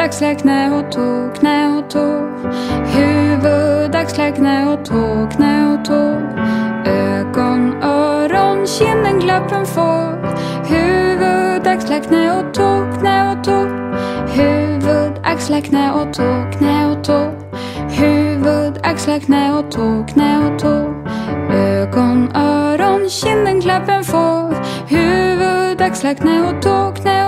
axlar, knä och tå, knä och tå. Huvud, axlar, knä och tå, knä och tå. Ögon, öron, kinden, klappen får. Huvud, axlar, knä och tå, knä och tå. Huvud, axlar, knä och tå, knä och tå. Huvud, axlar, knä och tå, knä och tå. Ögon, öron, kinden, klappen få. Huvud, axlar, knä och tå, knä och tå.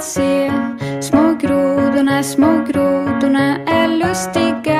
att se. Små grodorna, små grodorna är lustiga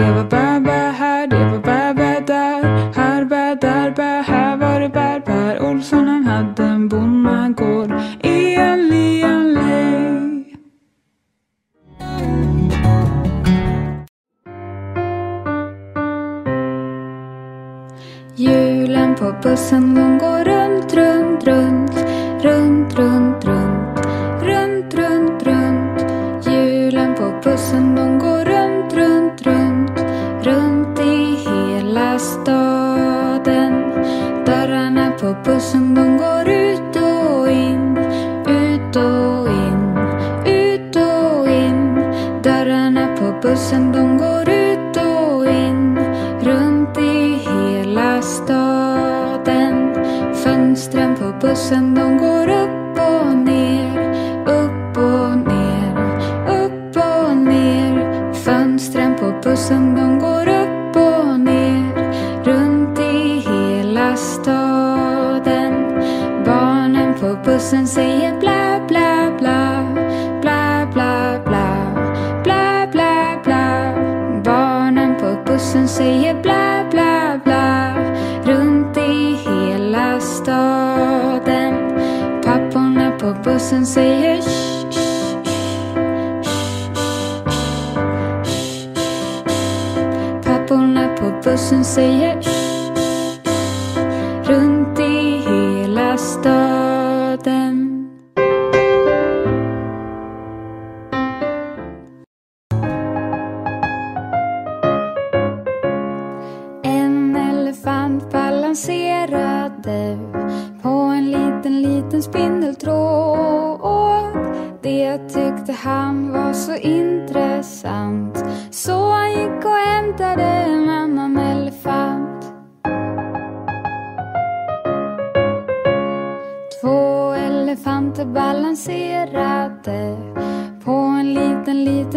Det var bä, bä här, det var bä, bä där. Här bä, där bä, här var det bär. Bär Olsson han hade en bonnagård i en lianlej. Julen på bussen bussen säger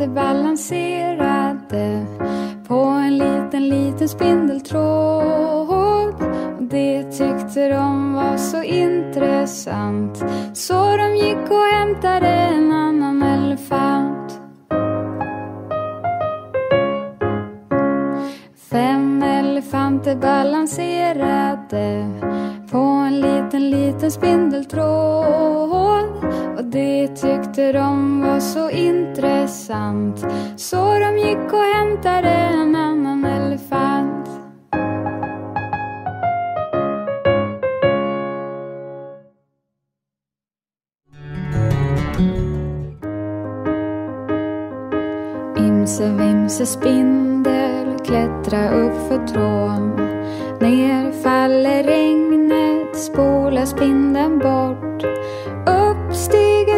elefanter balanserade på en liten, liten spindeltråd. Det tyckte de var så intressant så de gick och hämtade en annan elefant. Fem elefanter balanserade på en liten, liten spindeltråd. Och det tyckte de var så intressant så de gick och hämtade en annan elefant. Imse vimse spindel klättra upp för trån. Ner faller regnet, spolar spindeln bort.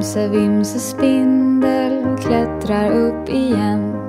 Vimse vimse spindel klättrar upp igen.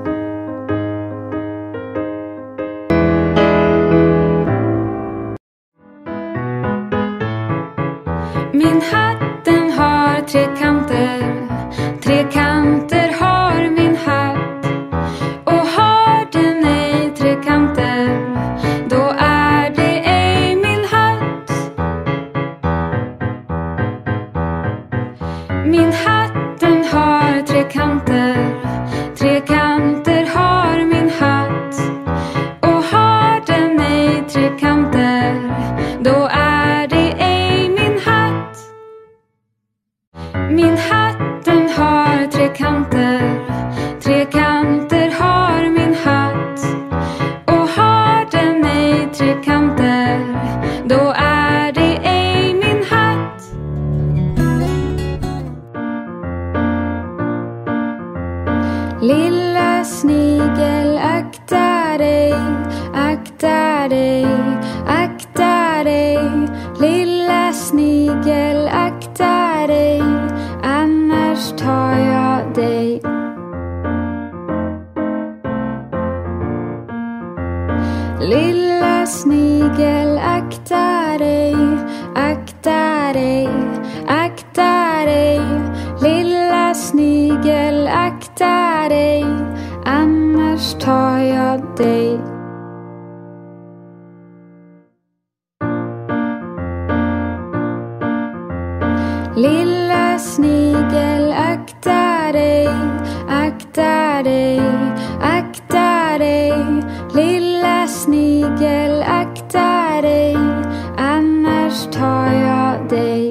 Dig. Lilla snigel, akta dig, annars tar jag dig.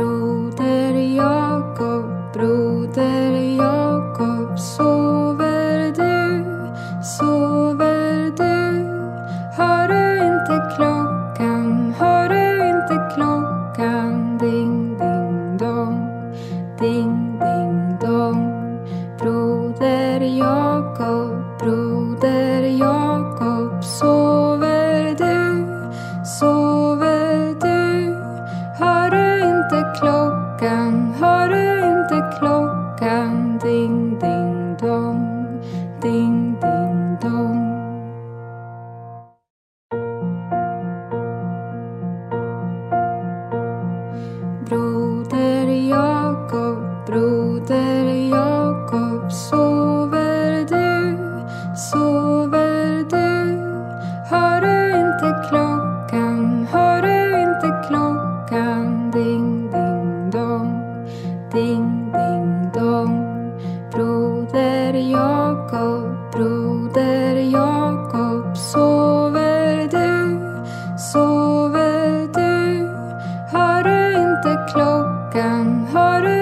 through tình klockan har du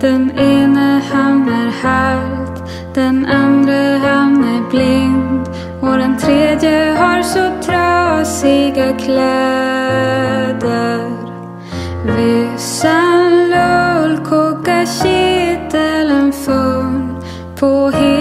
Den ene han är halt, den andra han är blind och den tredje har så trasiga kläder. Vissan lull kokar kittelen full på hela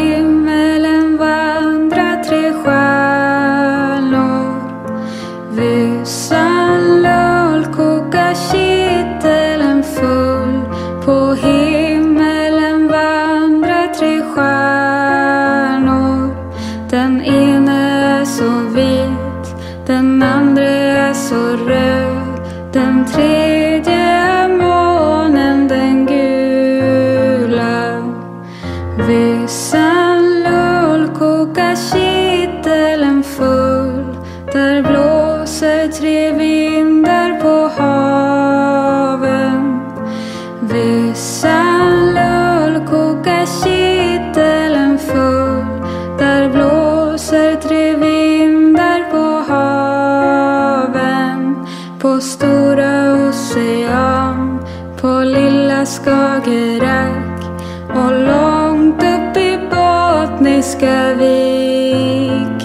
Samiska viken.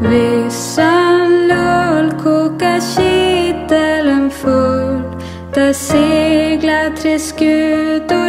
Vissan lull kokar kittelen full Där seglar tre skutor.